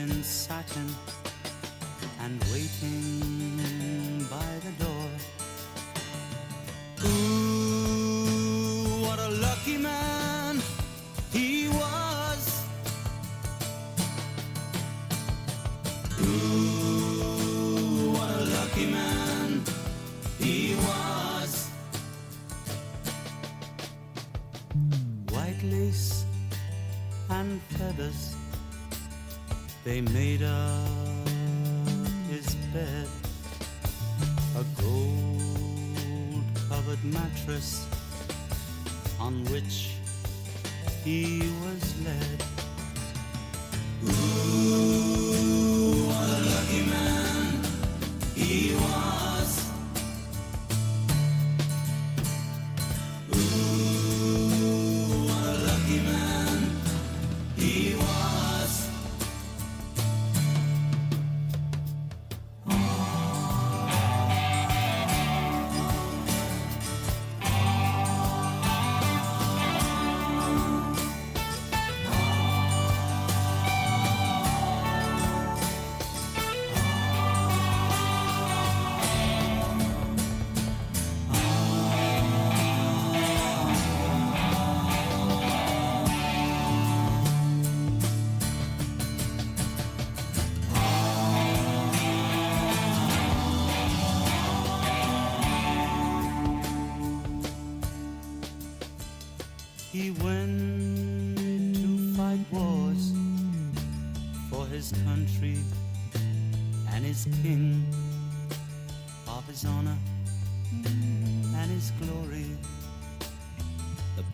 in satin and waiting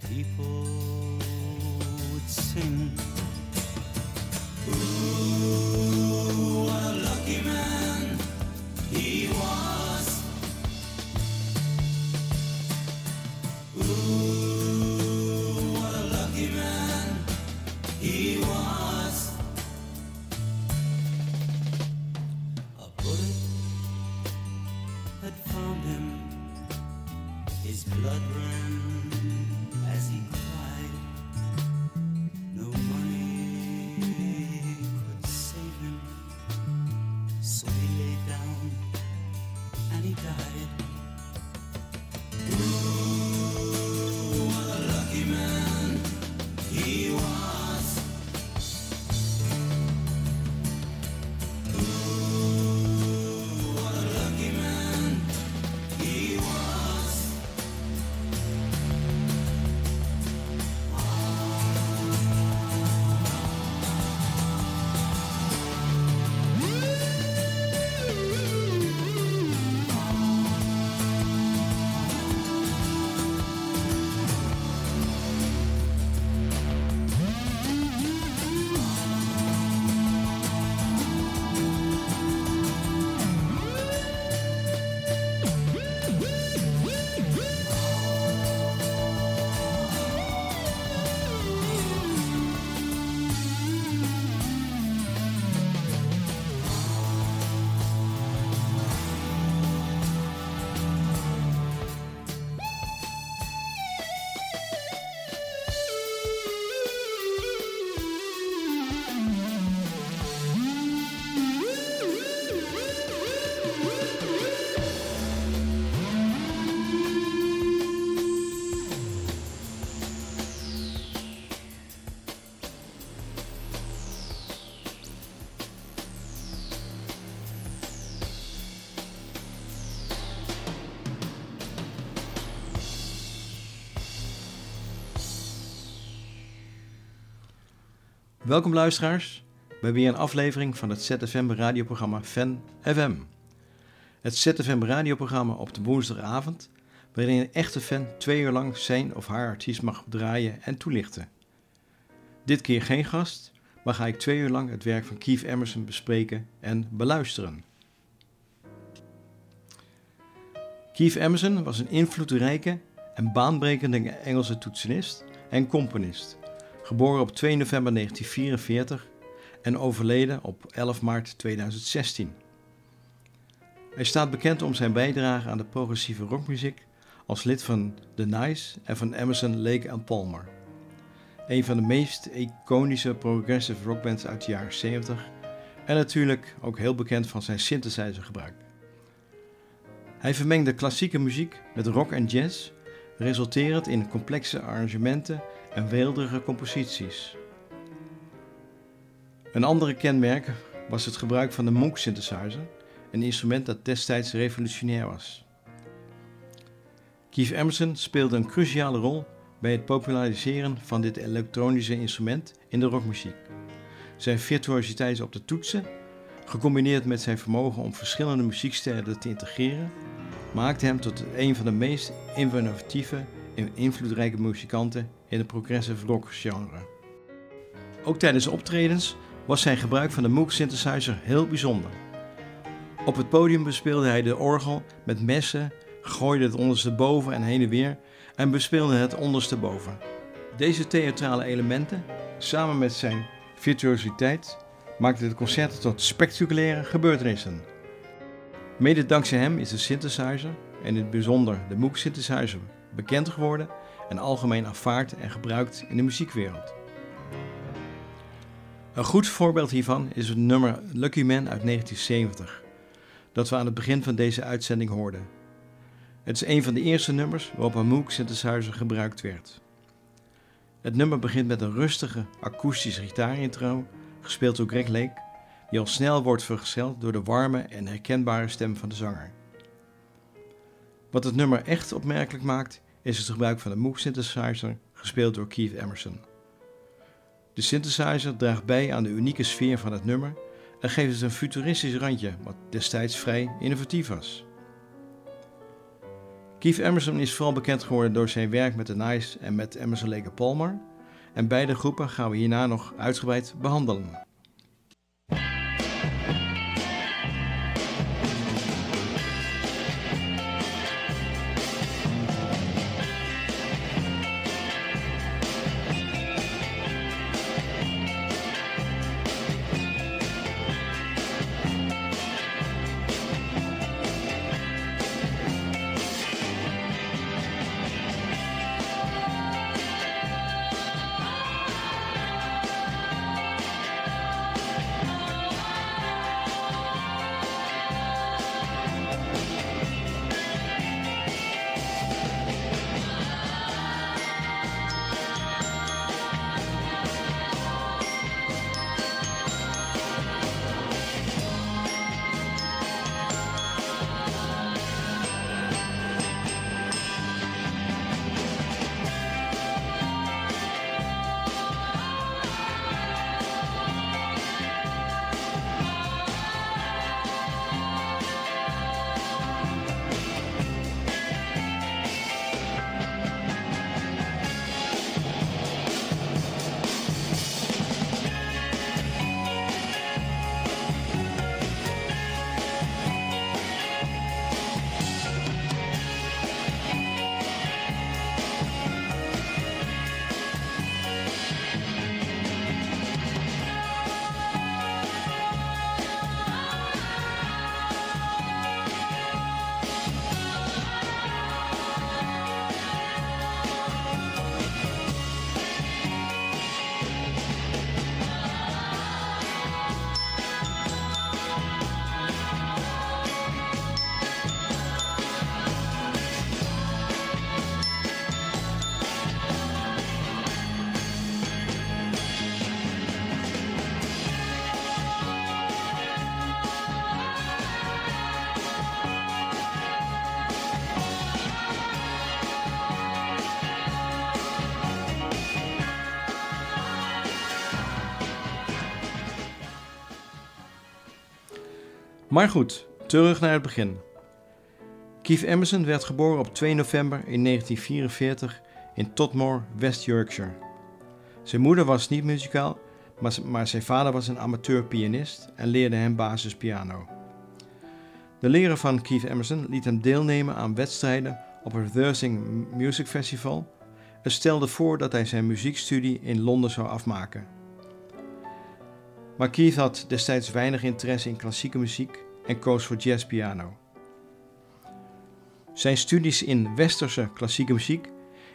people would sing. Welkom luisteraars bij weer een aflevering van het ZFM radioprogramma Fan FM. Het ZFM radioprogramma op de woensdagavond, waarin een echte fan twee uur lang zijn of haar artiest mag draaien en toelichten. Dit keer geen gast, maar ga ik twee uur lang het werk van Keith Emerson bespreken en beluisteren. Keith Emerson was een invloedrijke en baanbrekende Engelse toetsenist en componist geboren op 2 november 1944 en overleden op 11 maart 2016. Hij staat bekend om zijn bijdrage aan de progressieve rockmuziek als lid van The Nice en van Emerson, Lake Palmer. Een van de meest iconische progressive rockbands uit de jaren 70 en natuurlijk ook heel bekend van zijn synthesizergebruik. Hij vermengde klassieke muziek met rock en jazz, resulterend in complexe arrangementen en weelderige composities. Een andere kenmerk was het gebruik van de Moog synthesizer, een instrument dat destijds revolutionair was. Keith Emerson speelde een cruciale rol bij het populariseren van dit elektronische instrument in de rockmuziek. Zijn virtuositeit op de toetsen, gecombineerd met zijn vermogen om verschillende muziekstijlen te integreren, maakte hem tot een van de meest innovatieve en invloedrijke muzikanten in het progressive rock genre. Ook tijdens optredens was zijn gebruik van de Moog synthesizer heel bijzonder. Op het podium bespeelde hij de orgel met messen, gooide het ondersteboven en heen en weer en bespeelde het ondersteboven. Deze theatrale elementen, samen met zijn virtuositeit, maakten de concerten tot spectaculaire gebeurtenissen. Mede dankzij hem is de synthesizer, en in het bijzonder de Moog synthesizer, bekend geworden en algemeen aanvaard en gebruikt in de muziekwereld. Een goed voorbeeld hiervan is het nummer Lucky Man uit 1970, dat we aan het begin van deze uitzending hoorden. Het is een van de eerste nummers waarop een Moog synthesizer gebruikt werd. Het nummer begint met een rustige akoestische gitaarintro, gespeeld door Greg Lake, die al snel wordt vergezeld door de warme en herkenbare stem van de zanger. Wat het nummer echt opmerkelijk maakt, is het gebruik van de Moog synthesizer, gespeeld door Keith Emerson. De synthesizer draagt bij aan de unieke sfeer van het nummer en geeft het een futuristisch randje, wat destijds vrij innovatief was. Keith Emerson is vooral bekend geworden door zijn werk met The Nice en met Emerson Lake Palmer, en beide groepen gaan we hierna nog uitgebreid behandelen. Maar goed, terug naar het begin. Keith Emerson werd geboren op 2 november in 1944 in Totmore, West Yorkshire. Zijn moeder was niet muzikaal, maar zijn vader was een amateur-pianist en leerde hem basispiano. De leraar van Keith Emerson liet hem deelnemen aan wedstrijden op het Thursing Music Festival en stelde voor dat hij zijn muziekstudie in Londen zou afmaken. Maar Keith had destijds weinig interesse in klassieke muziek en koos voor jazzpiano. Zijn studies in westerse klassieke muziek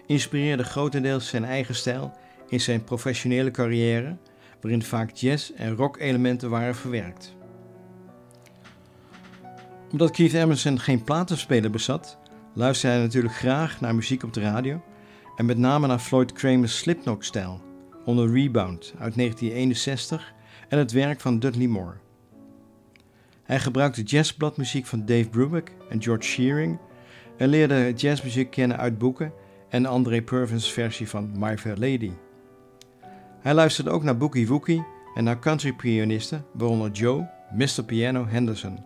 inspireerden grotendeels zijn eigen stijl in zijn professionele carrière, waarin vaak jazz- en rock-elementen waren verwerkt. Omdat Keith Emerson geen platenspeler bezat, luisterde hij natuurlijk graag naar muziek op de radio en met name naar Floyd Kramer's Slipknot-stijl onder Rebound uit 1961 en het werk van Dudley Moore. Hij gebruikte jazzbladmuziek van Dave Brubeck en George Shearing en leerde jazzmuziek kennen uit boeken en André Purvin's versie van My Fair Lady. Hij luisterde ook naar Boogie Woogie en naar country-pianisten, waaronder Joe, Mr. Piano Henderson,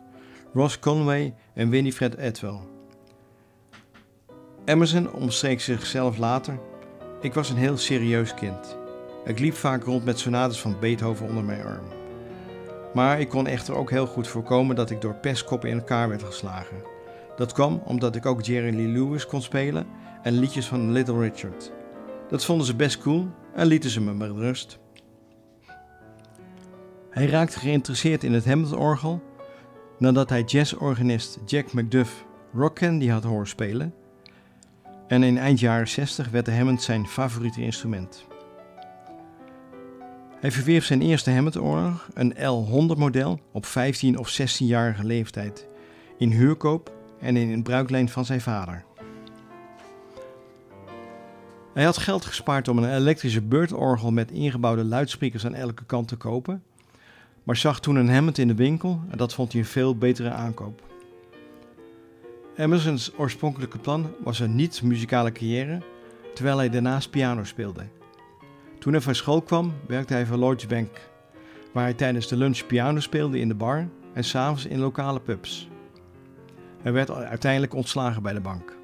Ross Conway en Winifred Edwell. Emerson omstreek zichzelf later: Ik was een heel serieus kind. Ik liep vaak rond met sonates van Beethoven onder mijn arm. Maar ik kon echter ook heel goed voorkomen dat ik door pestkoppen in elkaar werd geslagen. Dat kwam omdat ik ook Jerry Lee Lewis kon spelen en liedjes van Little Richard. Dat vonden ze best cool en lieten ze me met rust. Hij raakte geïnteresseerd in het Hammond-orgel nadat hij jazzorganist Jack McDuff rock candy had horen spelen. En in eind jaren 60 werd de Hammond zijn favoriete instrument. Hij verwierf zijn eerste Hammond-orgel, een L100 model, op 15 of 16-jarige leeftijd, in huurkoop en in een bruiklijn van zijn vader. Hij had geld gespaard om een elektrische beurtorgel met ingebouwde luidsprekers aan elke kant te kopen, maar zag toen een Hammond in de winkel en dat vond hij een veel betere aankoop. Emerson's oorspronkelijke plan was een niet-muzikale carrière, terwijl hij daarnaast piano speelde. Toen hij van school kwam, werkte hij voor Lloyds Bank, waar hij tijdens de lunch piano speelde in de bar en s'avonds in lokale pubs. Hij werd uiteindelijk ontslagen bij de bank.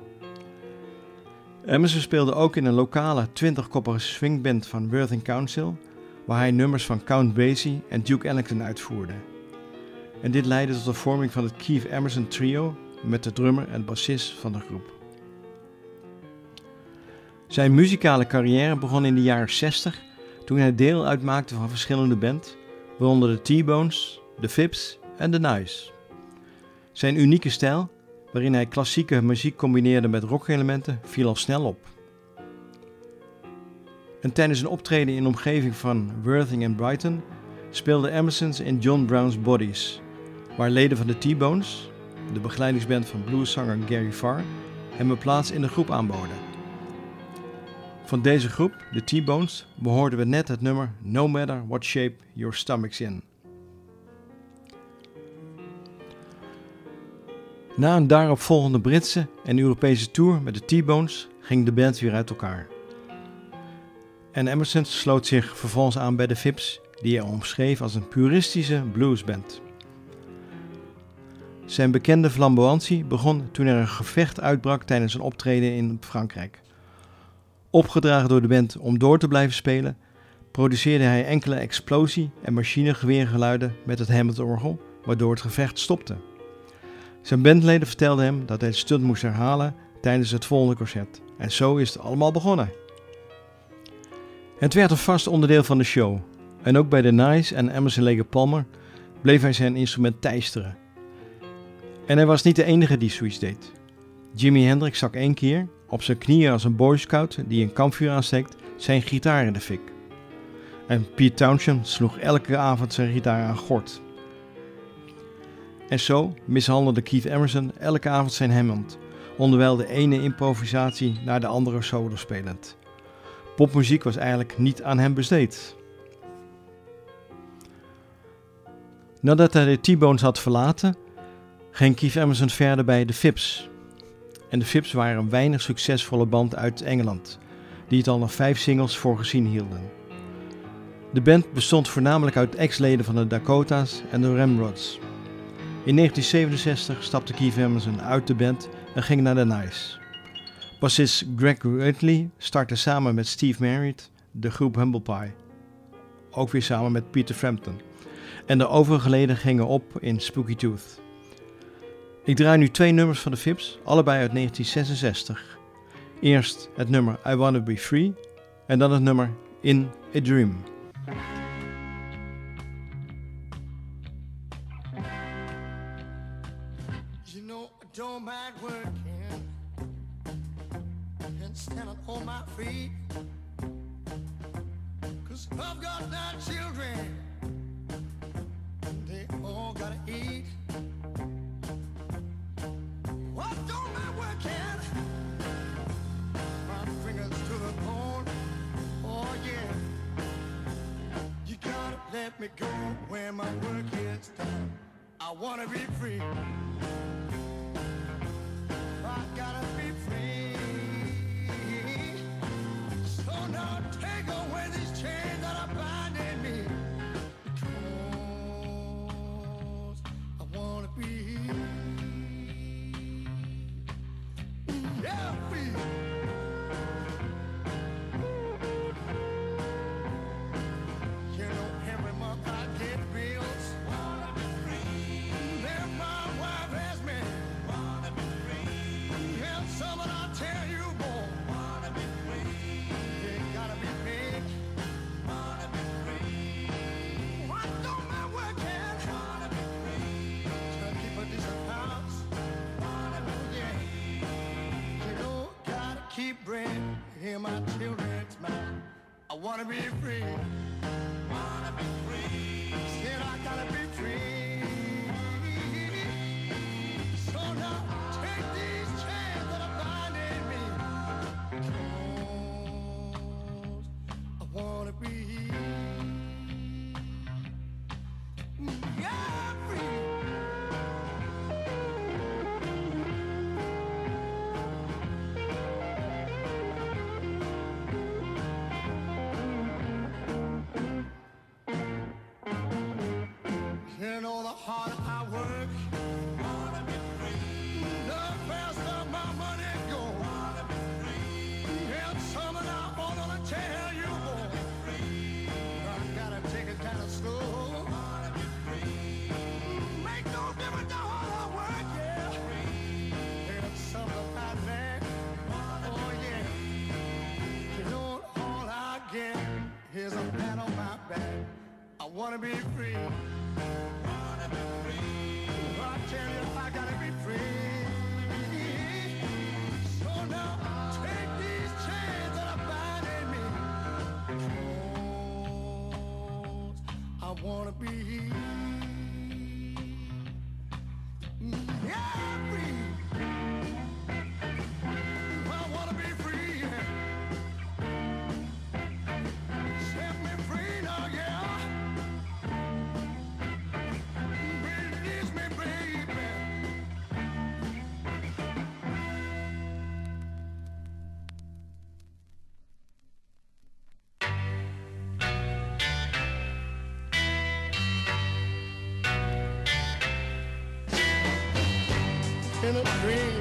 Emerson speelde ook in een lokale 20-koppige swingband van Worthing Council, waar hij nummers van Count Basie en Duke Ellington uitvoerde. En dit leidde tot de vorming van het Keith Emerson Trio met de drummer en bassist van de groep. Zijn muzikale carrière begon in de jaren 60 toen hij deel uitmaakte van verschillende bands, waaronder de T-Bones, de Fips en de Nice. Zijn unieke stijl, waarin hij klassieke muziek combineerde met rockelementen, viel al snel op. En tijdens een optreden in de omgeving van Worthing en Brighton speelde Emerson's in John Brown's Bodies, waar leden van de T-Bones, de begeleidingsband van blueszanger Gary Farr, hem een plaats in de groep aanboden. Van deze groep, de T-Bones, behoorden we net het nummer No Matter What Shape Your Stomach's In. Na een daaropvolgende Britse en Europese tour met de T-Bones ging de band weer uit elkaar. En Emerson sloot zich vervolgens aan bij de Fips, die hij omschreef als een puristische bluesband. Zijn bekende flamboyantie begon toen er een gevecht uitbrak tijdens een optreden in Frankrijk. Opgedragen door de band om door te blijven spelen, produceerde hij enkele explosie- en machinegeweergeluiden met het Hammond-orgel, waardoor het gevecht stopte. Zijn bandleden vertelden hem dat hij de stunt moest herhalen tijdens het volgende concert. En zo is het allemaal begonnen. Het werd een vast onderdeel van de show. En ook bij The Nice en Emerson Lake Palmer bleef hij zijn instrument teisteren. En hij was niet de enige die zoiets deed. Jimi Hendrix zag één keer, op zijn knieën als een boy scout die een kampvuur aansteekt, zijn gitaar in de fik. En Pete Townshend sloeg elke avond zijn gitaar aan gort. En zo mishandelde Keith Emerson elke avond zijn Hammond, onderwijl de ene improvisatie naar de andere solo spelend. Popmuziek was eigenlijk niet aan hem besteed. Nadat hij de T-Bones had verlaten, ging Keith Emerson verder bij de Fips en de Fips waren een weinig succesvolle band uit Engeland, die het al nog vijf singles voor gezien hielden. De band bestond voornamelijk uit ex-leden van de Dakota's en de Ramrods. In 1967 stapte Keith Emerson uit de band en ging naar de Nice. Bassist Greg Ridley startte samen met Steve Merritt de groep Humble Pie. Ook weer samen met Peter Frampton. En de overige leden gingen op in Spooky Tooth. Ik draai nu twee nummers van de Vips, allebei uit 1966. Eerst het nummer I Wanna Be Free en dan het nummer In a Dream. My. Cause I've got nine children, and they all gotta eat. gotta let me go where my work is done. I wanna be free. I gotta be free. So now take away these chains. my children's. I wanna be free. Yeah! in a dream.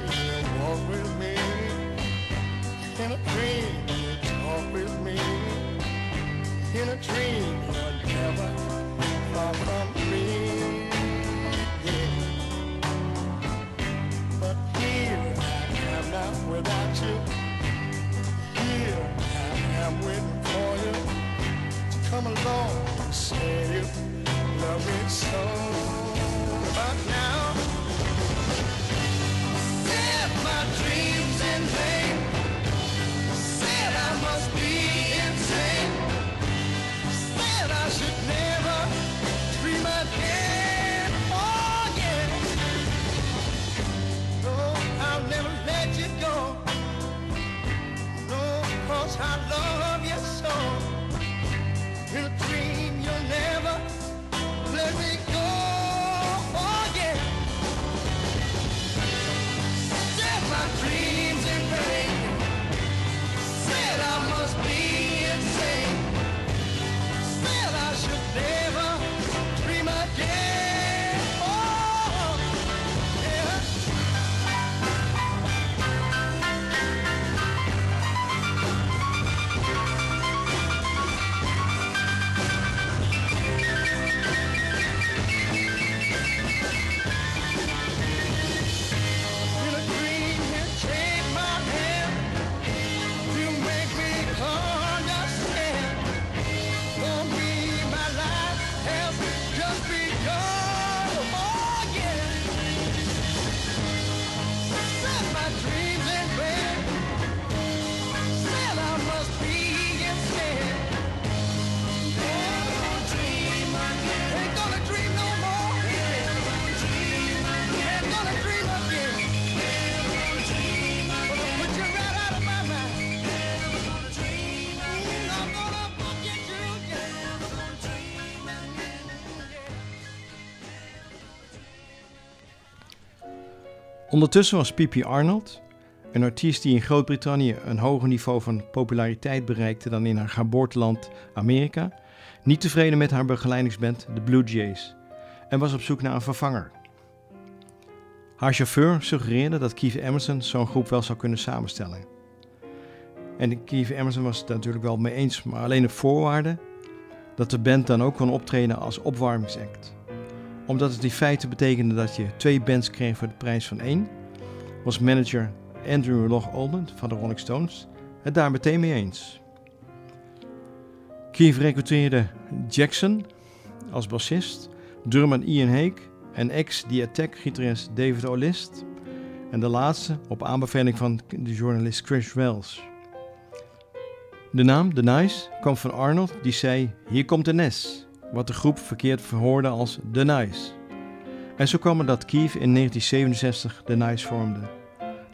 Ondertussen was Pipi Arnold, een artiest die in Groot-Brittannië een hoger niveau van populariteit bereikte dan in haar geboorteland Amerika, niet tevreden met haar begeleidingsband de Blue Jays en was op zoek naar een vervanger. Haar chauffeur suggereerde dat Keith Emerson zo'n groep wel zou kunnen samenstellen. En Keith Emerson was het natuurlijk wel mee eens, maar alleen op voorwaarde dat de band dan ook kon optreden als opwarmingsact. Omdat het in feite betekende dat je twee bands kreeg voor de prijs van één, was manager Andrew Loch Oldham van de Rolling Stones het daar meteen mee eens. Keith recruteerde Jackson als bassist, drummer Ian Hake en ex-The Attack-gitarist David O'List en de laatste op aanbeveling van de journalist Chris Wells. De naam The Nice kwam van Arnold die zei hier komt de Nes, wat de groep verkeerd verhoorde als The Nice. En zo kwam het dat Keith in 1967 The Nice vormde.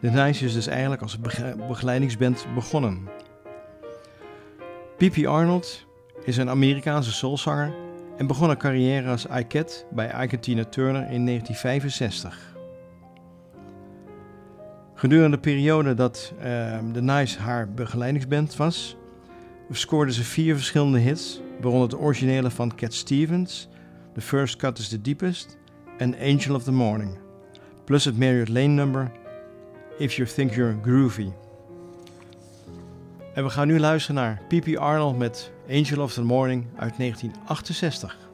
The Nice is dus eigenlijk als begeleidingsband begonnen. P.P. Arnold is een Amerikaanse soulzanger en begon een carrière als iCat bij Ike Tina Turner in 1965. Gedurende de periode dat The Nice haar begeleidingsband was, scoorde ze vier verschillende hits, waaronder de originele van Cat Stevens, The First Cut is the Deepest en Angel of the Morning, plus het Marriott Lane nummer If You Think You're Groovy. En we gaan nu luisteren naar P.P. Arnold met Angel of the Morning uit 1968.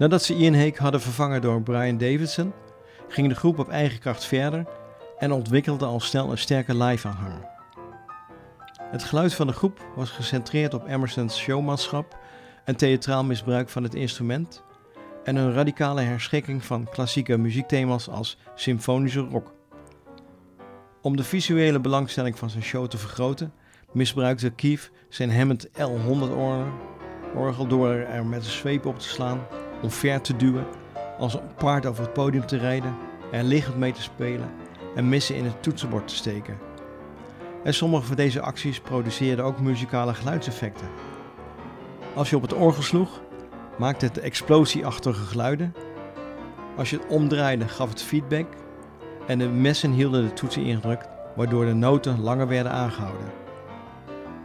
Nadat ze Ian Hake hadden vervangen door Brian Davidson, ging de groep op eigen kracht verder en ontwikkelde al snel een sterke live-aanhang. Het geluid van de groep was gecentreerd op Emerson's showmanschap en theatraal misbruik van het instrument en een radicale herschikking van klassieke muziekthema's als symfonische rock. Om de visuele belangstelling van zijn show te vergroten, misbruikte Keith zijn Hammond L100 orgel door er met een zweep op te slaan, omver te duwen, als een paard over het podium te rijden, er liggend mee te spelen en missen in het toetsenbord te steken. En sommige van deze acties produceerden ook muzikale geluidseffecten. Als je op het orgel sloeg, maakte het explosieachtige geluiden. Als je het omdraaide, gaf het feedback. En de messen hielden de toetsen ingedrukt, waardoor de noten langer werden aangehouden.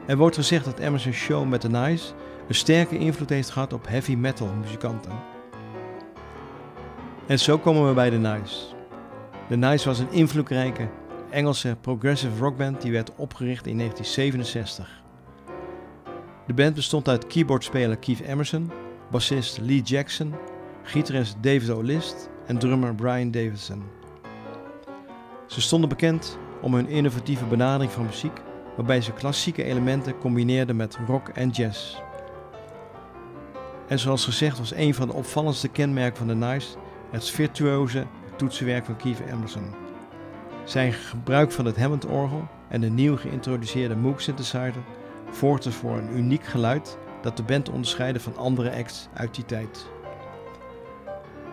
Er wordt gezegd dat Emerson's show met The Nice een sterke invloed heeft gehad op heavy metal muzikanten. En zo komen we bij The Nice. The Nice was een invloedrijke Engelse progressive rockband die werd opgericht in 1967. De band bestond uit keyboardspeler Keith Emerson, bassist Lee Jackson, gitarist David O'List en drummer Brian Davidson. Ze stonden bekend om hun innovatieve benadering van muziek, waarbij ze klassieke elementen combineerden met rock en jazz. En zoals gezegd was een van de opvallendste kenmerken van de Nice het virtuoze toetsenwerk van Keith Emerson. Zijn gebruik van het Hammond-orgel en de nieuw geïntroduceerde Moog synthesizer zorgde voor een uniek geluid dat de band onderscheidde van andere acts uit die tijd.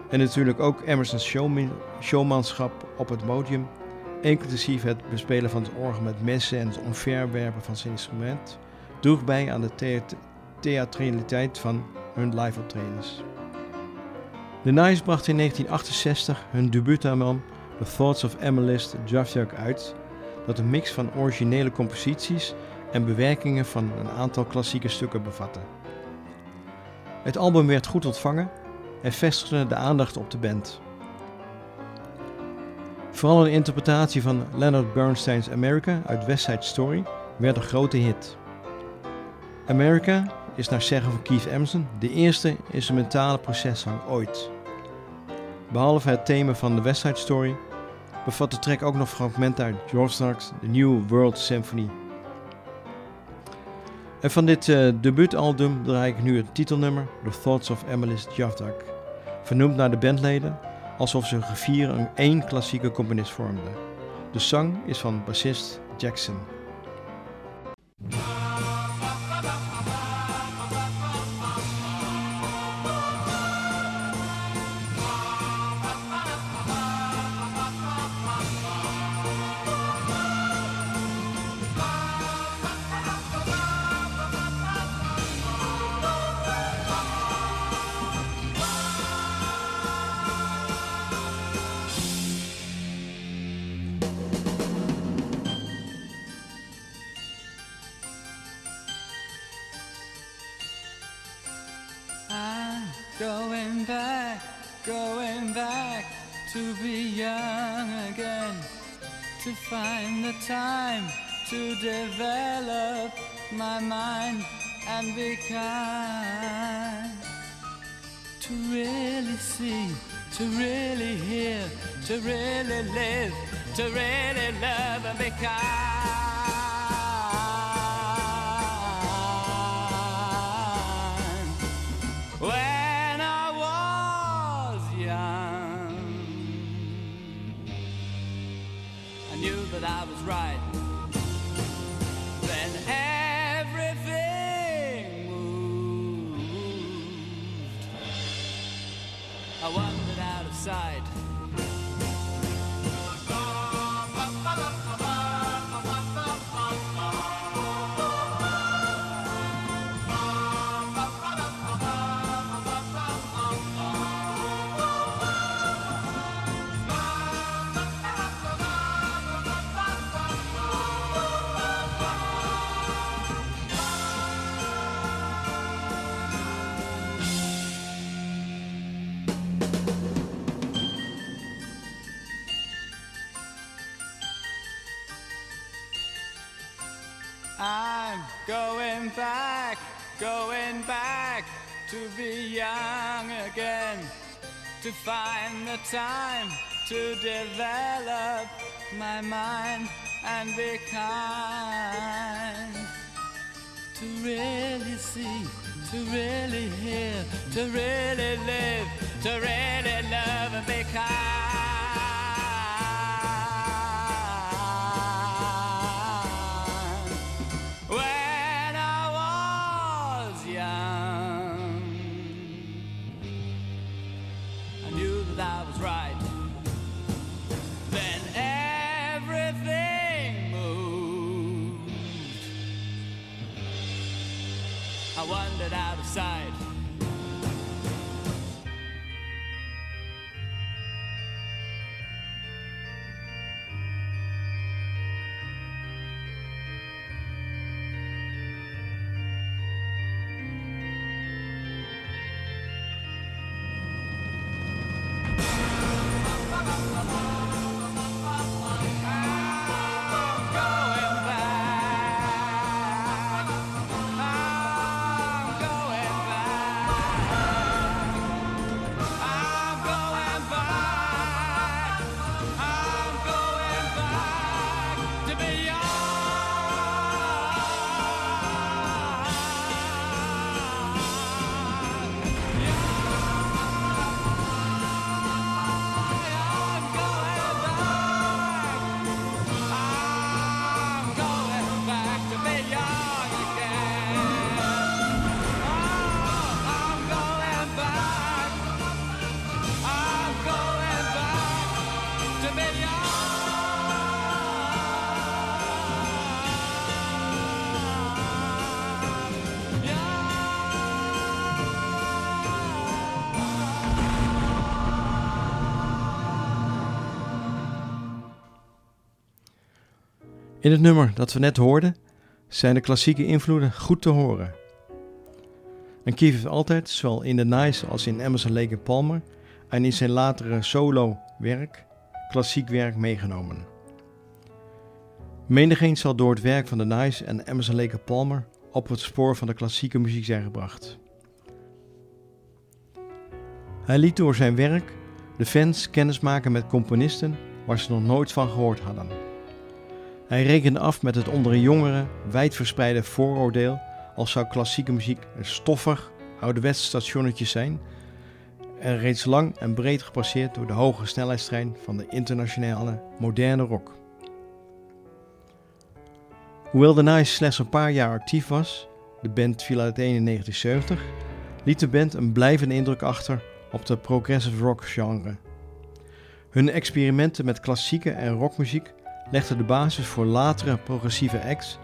En natuurlijk ook Emerson's showman, showmanschap op het podium, inclusief het bespelen van het orgel met messen en het omverwerpen van zijn instrument, droeg bij aan de theat theatraliteit van hun live optredens. The Nice bracht in 1968 hun debuutalbum The Thoughts of Amelist Javjak uit, dat een mix van originele composities en bewerkingen van een aantal klassieke stukken bevatte. Het album werd goed ontvangen en vestigde de aandacht op de band. Vooral een interpretatie van Leonard Bernstein's America uit West Side Story werd een grote hit. America is naar zeggen van Keith Emerson de eerste instrumentale proceszang ooit. Behalve het thema van de West Side Story bevat de track ook nog fragmenten uit George Stark's The New World Symphony. En van dit uh, debuutalbum draai ik nu het titelnummer The Thoughts of Emily's Javdak, vernoemd naar de bandleden alsof ze gevier een één klassieke componist vormden. De zang is van bassist Jackson. Going back, going back to be young again, to find the time to develop my mind and be kind. To really see, to really hear, to really live, to really love and be kind. In het nummer dat we net hoorden zijn de klassieke invloeden goed te horen. En Keith heeft altijd, zowel in The Nice als in Emerson Lake Palmer en in zijn latere solo werk, klassiek werk meegenomen. Menigeen zal door het werk van The Nice en Emerson Lake Palmer op het spoor van de klassieke muziek zijn gebracht. Hij liet door zijn werk de fans kennismaken met componisten waar ze nog nooit van gehoord hadden. Hij rekende af met het onder de jongeren wijdverspreide vooroordeel als zou klassieke muziek een stoffig, ouderwets stationnetje zijn en reeds lang en breed gepasseerd door de hoge snelheidstrein van de internationale moderne rock. Hoewel de Nice slechts een paar jaar actief was, de band viel uiteen in 1970, liet de band een blijvende indruk achter op de progressive rock genre. Hun experimenten met klassieke en rockmuziek legden de basis voor latere progressieve acts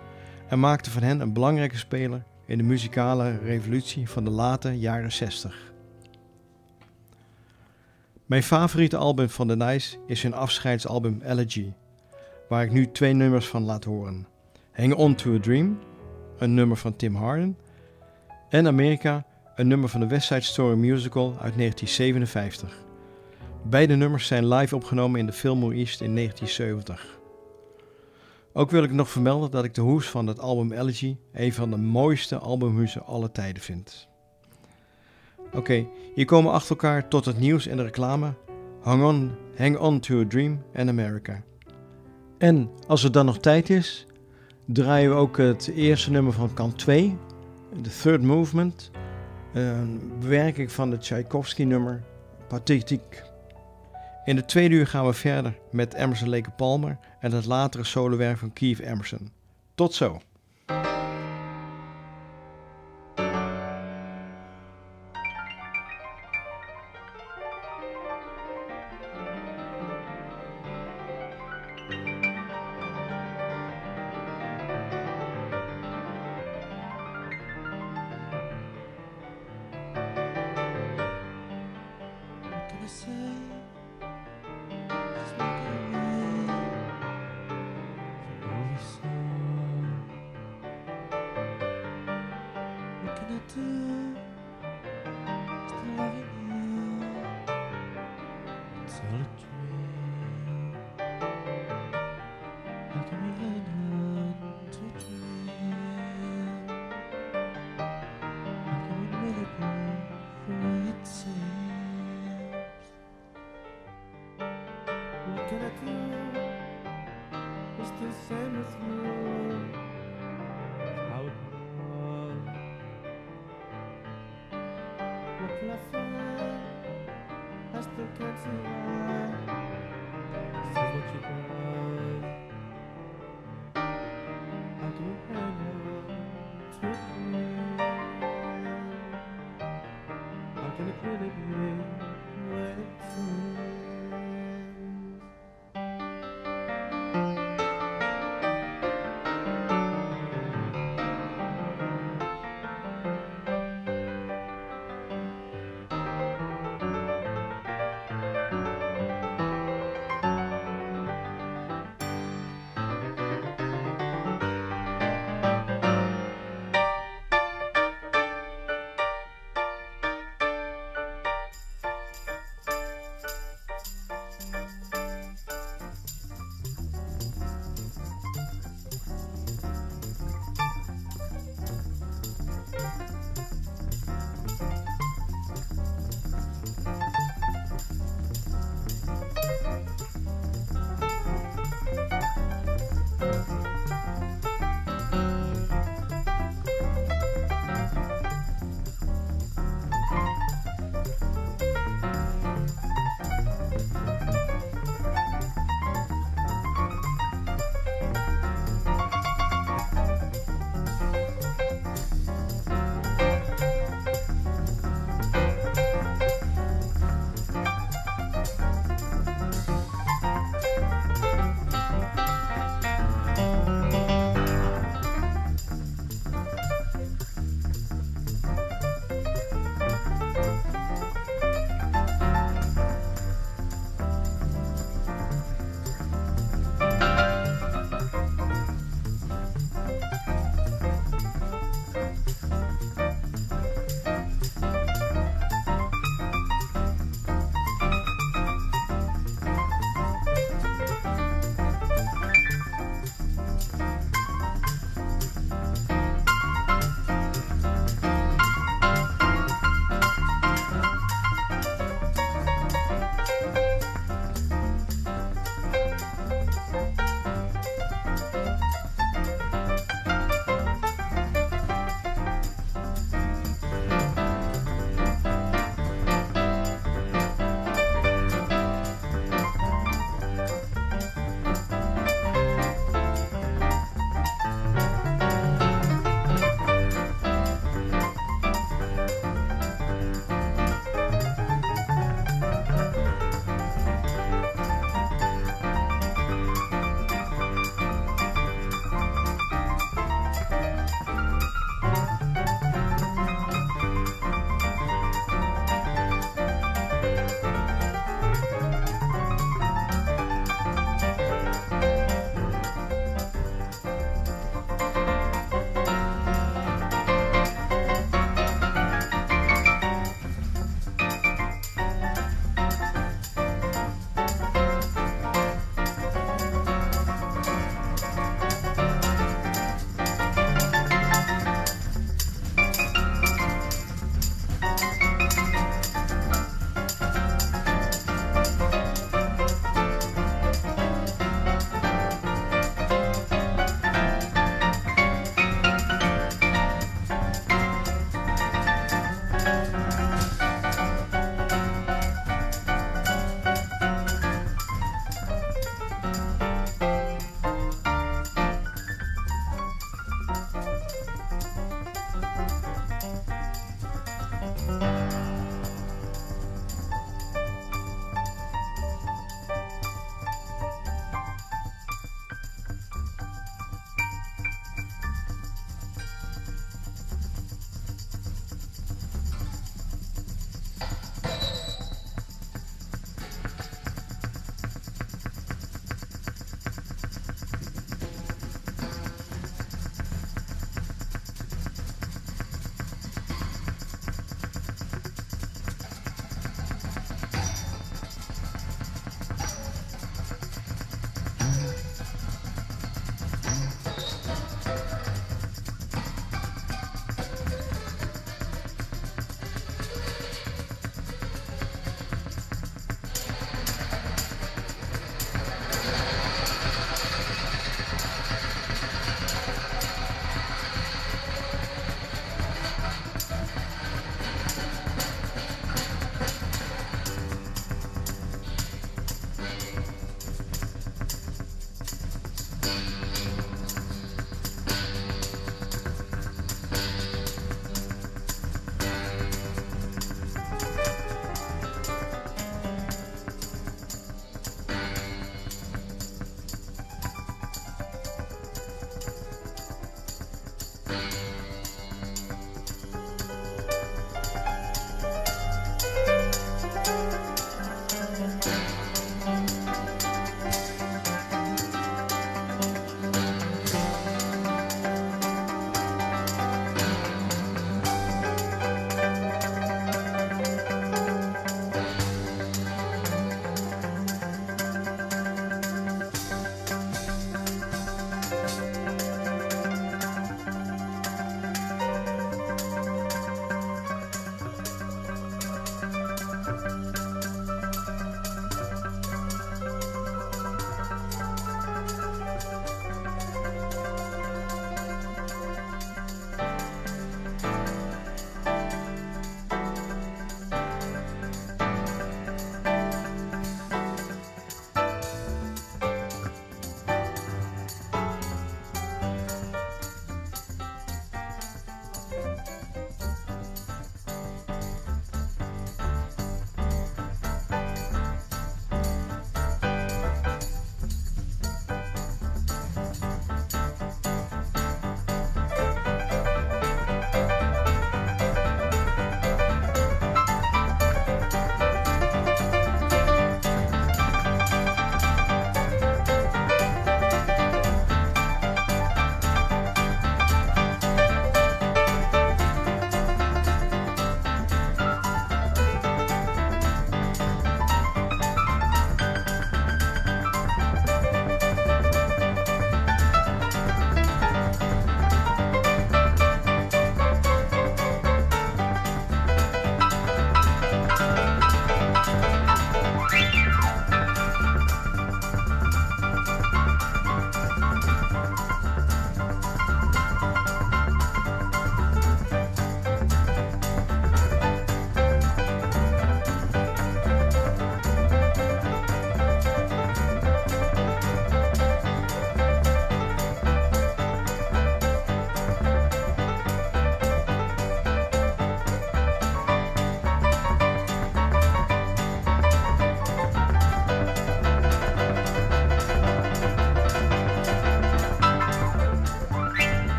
en maakten van hen een belangrijke speler in de muzikale revolutie van de late jaren 60. Mijn favoriete album van The Nice is hun afscheidsalbum Elegy, waar ik nu twee nummers van laat horen. Hang On To A Dream, een nummer van Tim Harden, en Amerika, een nummer van de West Side Story musical uit 1957. Beide nummers zijn live opgenomen in de Fillmore East in 1970. Ook wil ik nog vermelden dat ik de hoes van het album Elegy een van de mooiste albumhuizen aller tijden vind. Oké, hier komen achter elkaar tot het nieuws en de reclame. Hang on, hang on to a dream and America. En als er dan nog tijd is, draaien we ook het eerste nummer van kant 2, de Third Movement, een bewerking van het Tchaikovsky nummer Pathetique. In de tweede uur gaan we verder met Emerson Lake Palmer en het latere solowerk van Keith Emerson. Tot zo! Can it really be with me?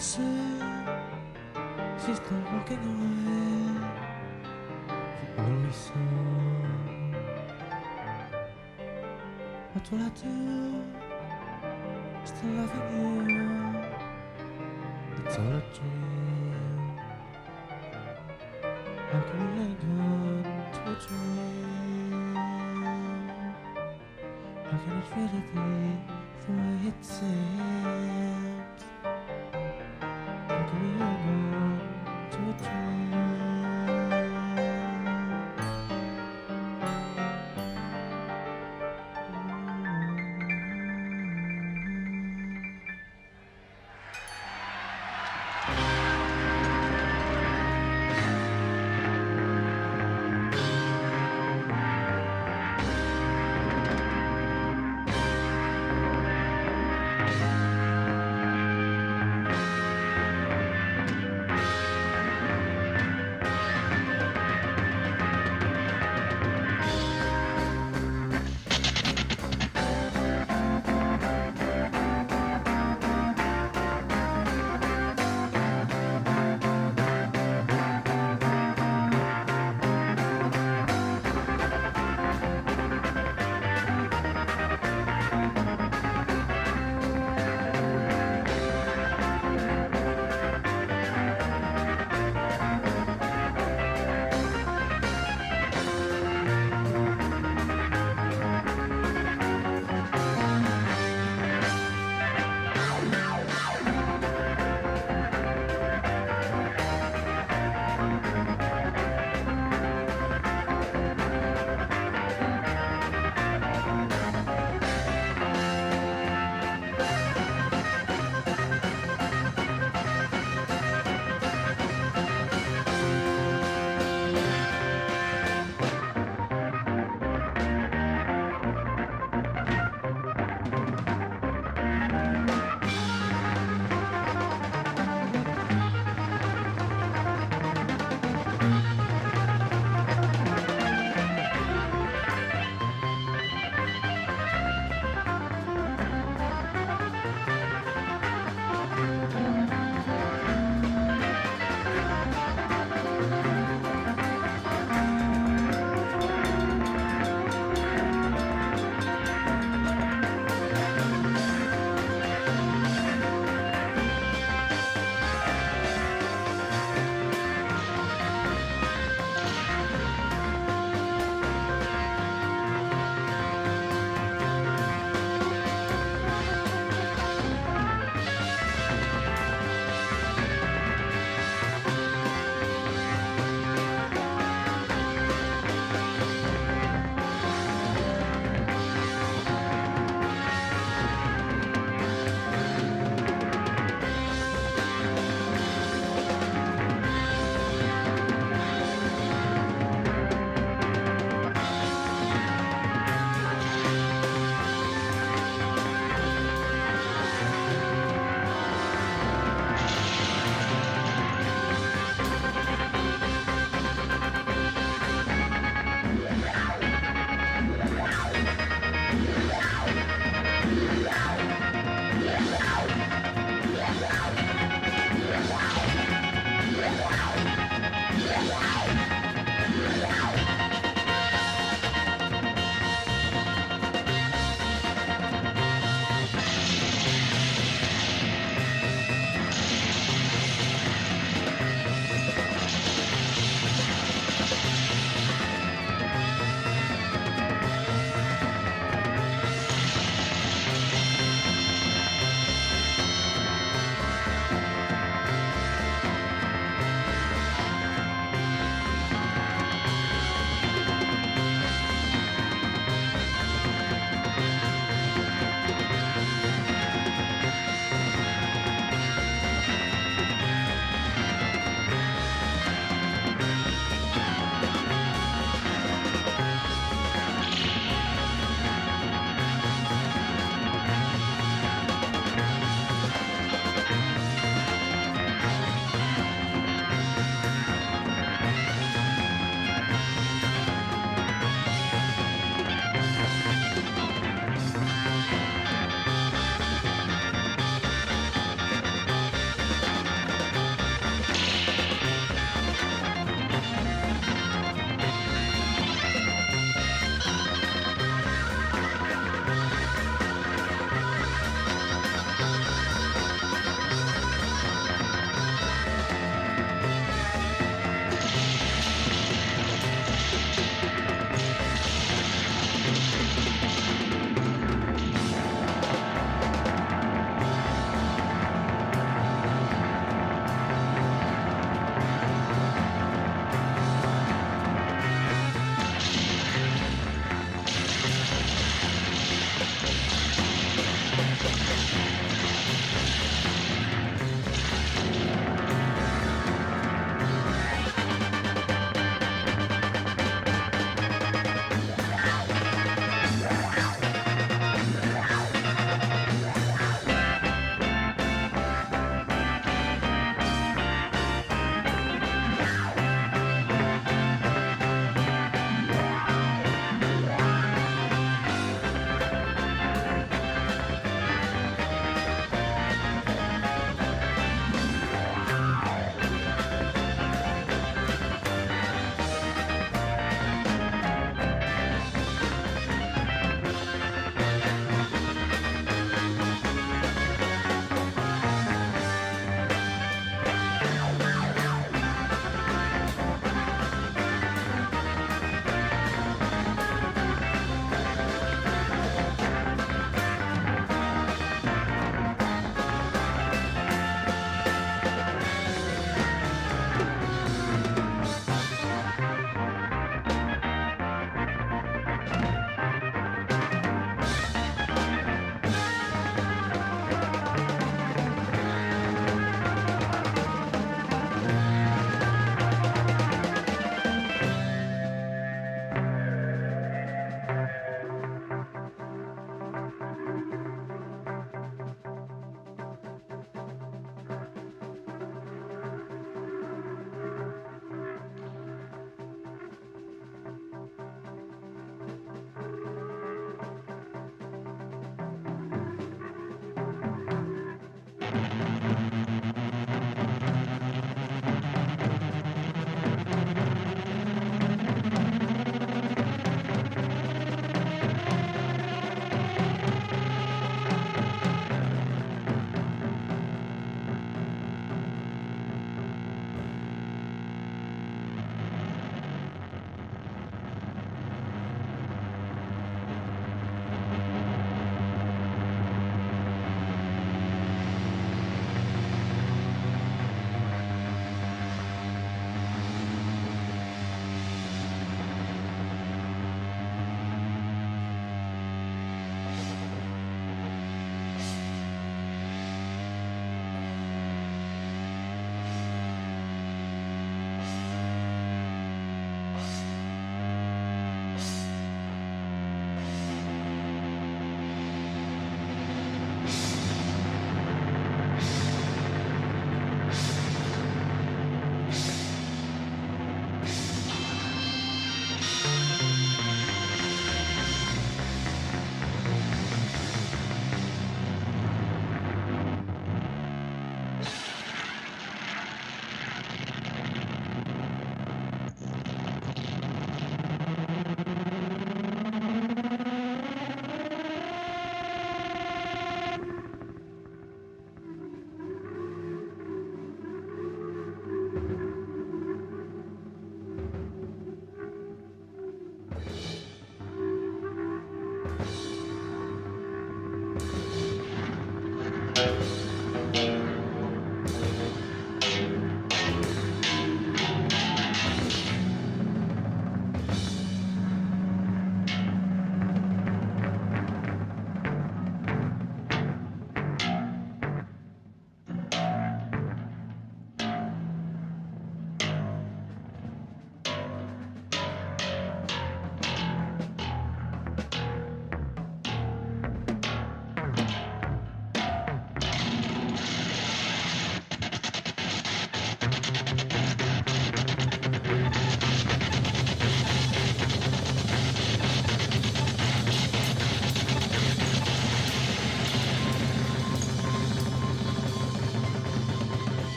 She's still walking away from all we saw. What will I do? Still loving you. It's all a dream. How can we hang on to a dream? How can it really be?